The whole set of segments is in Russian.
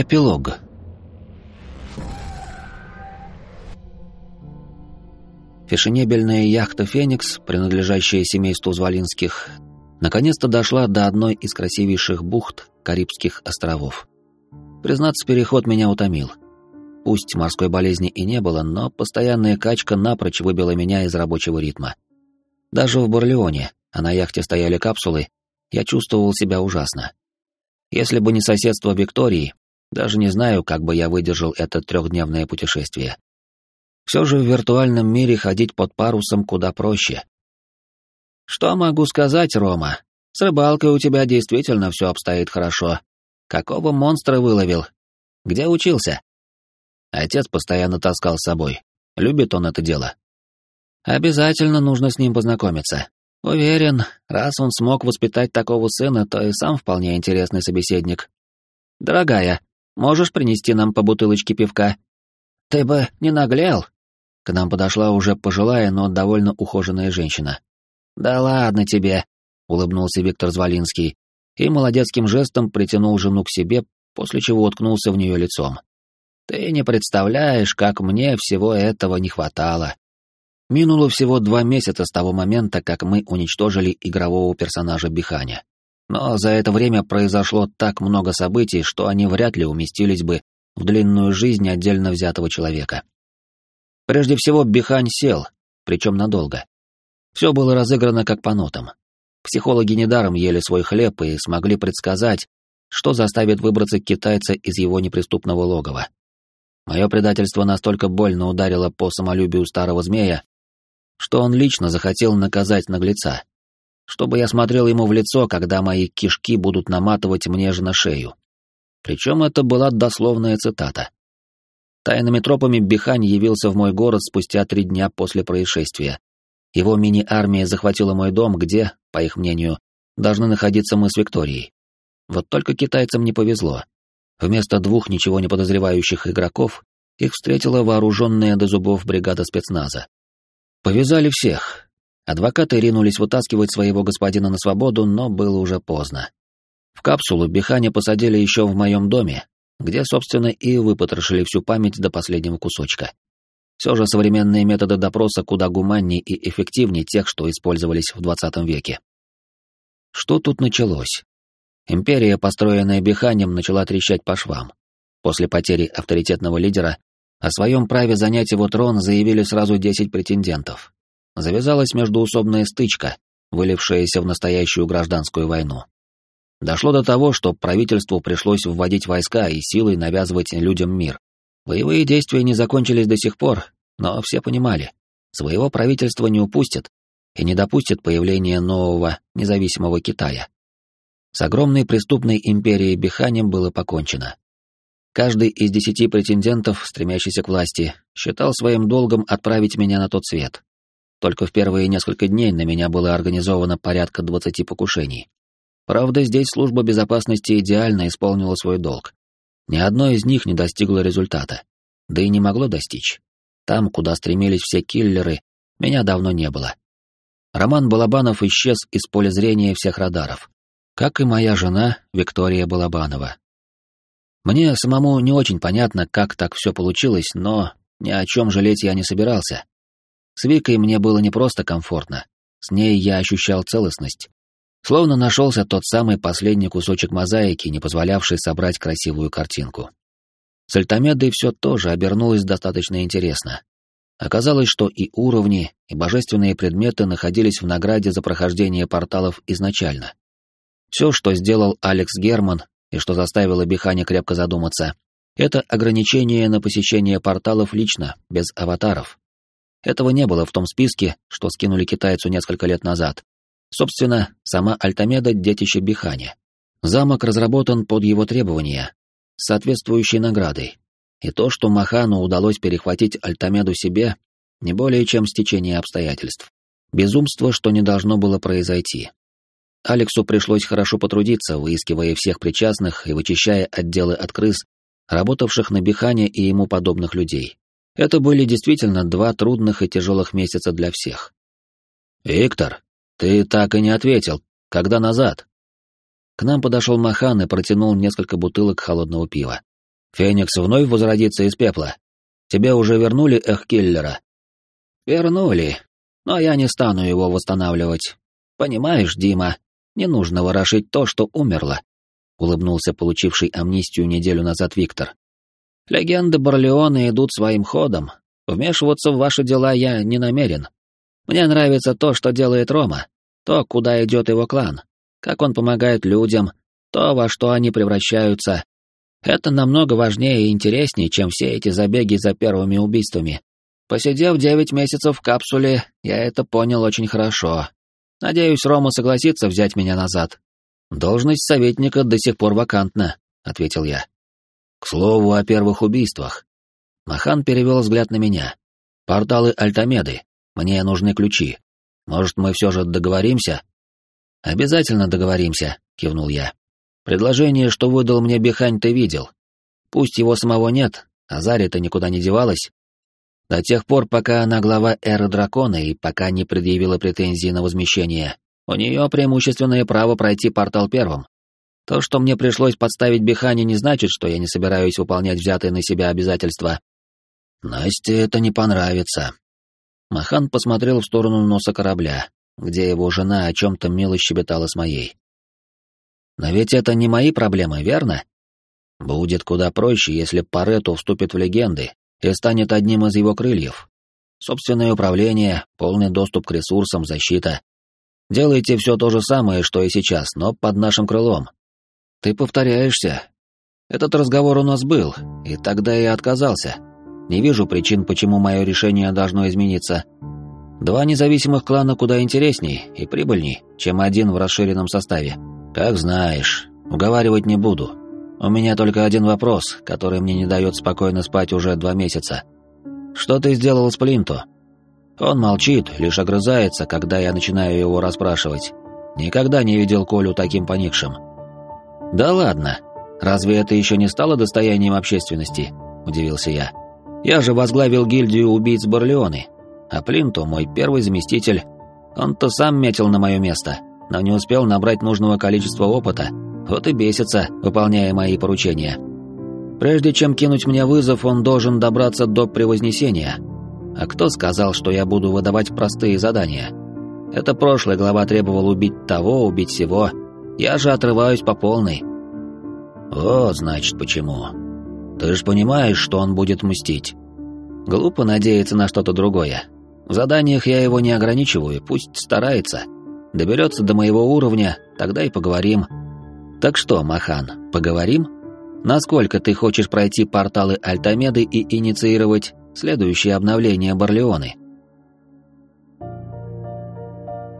Эпилог. Фешенебельная яхта «Феникс», принадлежащая семейству Звалинских, наконец-то дошла до одной из красивейших бухт Карибских островов. Признаться, переход меня утомил. Пусть морской болезни и не было, но постоянная качка напрочь выбила меня из рабочего ритма. Даже в Барлеоне, а на яхте стояли капсулы, я чувствовал себя ужасно. Если бы не соседство Виктории, даже не знаю, как бы я выдержал это трехдневное путешествие. Все же в виртуальном мире ходить под парусом куда проще. Что могу сказать, Рома? С рыбалкой у тебя действительно все обстоит хорошо. Какого монстра выловил? Где учился? Отец постоянно таскал с собой. Любит он это дело. Обязательно нужно с ним познакомиться. Уверен, раз он смог воспитать такого сына, то и сам вполне интересный собеседник. Дорогая, можешь принести нам по бутылочке пивка? Ты бы не наглел. К нам подошла уже пожилая, но довольно ухоженная женщина. Да ладно тебе, улыбнулся Виктор Звалинский и молодецким жестом притянул жену к себе, после чего уткнулся в нее лицом. Ты не представляешь, как мне всего этого не хватало. Минуло всего два месяца с того момента, как мы уничтожили игрового персонажа Биханя. Но за это время произошло так много событий, что они вряд ли уместились бы в длинную жизнь отдельно взятого человека. Прежде всего, Бихань сел, причем надолго. Все было разыграно как по нотам. Психологи недаром ели свой хлеб и смогли предсказать, что заставит выбраться китайца из его неприступного логова. Мое предательство настолько больно ударило по самолюбию старого змея, что он лично захотел наказать наглеца, чтобы я смотрел ему в лицо, когда мои кишки будут наматывать мне же на шею. Причем это была дословная цитата. Тайными тропами Бихань явился в мой город спустя три дня после происшествия. Его мини-армия захватила мой дом, где, по их мнению, должны находиться мы с Викторией. Вот только китайцам не повезло. Вместо двух ничего не подозревающих игроков их встретила вооруженная до зубов бригада спецназа. Повязали всех. Адвокаты ринулись вытаскивать своего господина на свободу, но было уже поздно. В капсулу Биханя посадили еще в моем доме, где, собственно, и выпотрошили всю память до последнего кусочка. Все же современные методы допроса куда гуманнее и эффективнее тех, что использовались в 20 веке. Что тут началось? Империя, построенная Биханем, начала трещать по швам. После потери авторитетного лидера о своем праве занять его трон заявили сразу десять претендентов. Завязалась междуусобная стычка, вылившаяся в настоящую гражданскую войну. Дошло до того, что правительству пришлось вводить войска и силой навязывать людям мир. Боевые действия не закончились до сих пор, но все понимали, своего правительства не упустят и не допустят появления нового независимого Китая. С огромной преступной империей Биханем было покончено. Каждый из десяти претендентов, стремящийся к власти, считал своим долгом отправить меня на тот свет. Только в первые несколько дней на меня было организовано порядка двадцати покушений. Правда, здесь служба безопасности идеально исполнила свой долг. Ни одно из них не достигло результата. Да и не могло достичь. Там, куда стремились все киллеры, меня давно не было. Роман Балабанов исчез из поля зрения всех радаров. Как и моя жена Виктория Балабанова, мне самому не очень понятно, как так все получилось, но ни о чем жалеть я не собирался. С Викой мне было не просто комфортно, с ней я ощущал целостность. Словно нашелся тот самый последний кусочек мозаики, не позволявший собрать красивую картинку. С Альтамедой все тоже обернулось достаточно интересно. Оказалось, что и уровни, и божественные предметы находились в награде за прохождение порталов изначально. Все, что сделал Алекс Герман, и что заставило Бихани крепко задуматься, это ограничение на посещение порталов лично, без аватаров. Этого не было в том списке, что скинули китайцу несколько лет назад. Собственно, сама Альтамеда — детище Бихани. Замок разработан под его требования, с соответствующей наградой. И то, что Махану удалось перехватить Альтамеду себе, не более чем стечение обстоятельств. Безумство, что не должно было произойти. Алексу пришлось хорошо потрудиться, выискивая всех причастных и вычищая отделы от крыс, работавших на Бихане и ему подобных людей. Это были действительно два трудных и тяжелых месяца для всех. «Виктор, ты так и не ответил. Когда назад?» К нам подошел Махан и протянул несколько бутылок холодного пива. Феникс вновь возродится из пепла. Тебе уже вернули Эхкиллера?» «Вернули, но я не стану его восстанавливать. Понимаешь, Дима, не нужно ворошить то, что умерло», — улыбнулся получивший амнистию неделю назад Виктор. «Легенды Барлеона идут своим ходом. Вмешиваться в ваши дела я не намерен. Мне нравится то, что делает Рома, то, куда идет его клан, как он помогает людям, то, во что они превращаются. Это намного важнее и интереснее, чем все эти забеги за первыми убийствами. Посидев девять месяцев в капсуле, я это понял очень хорошо. Надеюсь, Рома согласится взять меня назад. Должность советника до сих пор вакантна, ответил я. К слову о первых убийствах. Махан перевел взгляд на меня. Порталы Альтамеды. Мне нужны ключи. Может, мы все же договоримся? Обязательно договоримся, кивнул я. Предложение, что выдал мне Бихань, ты видел. Пусть его самого нет, а Зари-то никуда не девалась. До тех пор, пока она глава Эры Дракона и пока не предъявила претензии на возмещение, у нее преимущественное право пройти портал первым. То, что мне пришлось подставить Бихани, не значит, что я не собираюсь выполнять взятые на себя обязательства. Насте это не понравится. Махан посмотрел в сторону носа корабля, где его жена о чем-то мило щебетала с моей. Но ведь это не мои проблемы, верно? Будет куда проще, если Парету вступит в легенды и станет одним из его крыльев. Собственное управление, полный доступ к ресурсам, защита. Делайте все то же самое, что и сейчас, но под нашим крылом. Ты повторяешься. Этот разговор у нас был, и тогда я отказался. Не вижу причин, почему мое решение должно измениться. Два независимых клана куда интересней и прибыльней, чем один в расширенном составе. «Как знаешь. Уговаривать не буду. У меня только один вопрос, который мне не дает спокойно спать уже два месяца. Что ты сделал с Плинту?» Он молчит, лишь огрызается, когда я начинаю его расспрашивать. Никогда не видел Колю таким поникшим. «Да ладно. Разве это еще не стало достоянием общественности?» – удивился я. «Я же возглавил гильдию убийц Барлеоны, а Плинту мой первый заместитель. Он-то сам метил на мое место» но не успел набрать нужного количества опыта, вот и бесится, выполняя мои поручения. Прежде чем кинуть мне вызов, он должен добраться до превознесения. А кто сказал, что я буду выдавать простые задания? Это прошлый глава требовал убить того, убить всего. Я же отрываюсь по полной. Вот, значит, почему. Ты же понимаешь, что он будет мстить. Глупо надеяться на что-то другое. В заданиях я его не ограничиваю, пусть старается. Доберется до моего уровня, тогда и поговорим. Так что, Махан, поговорим? Насколько ты хочешь пройти порталы Альтамеды и инициировать следующее обновление Барлеоны?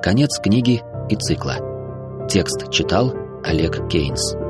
Конец книги и цикла. Текст читал Олег Кейнс.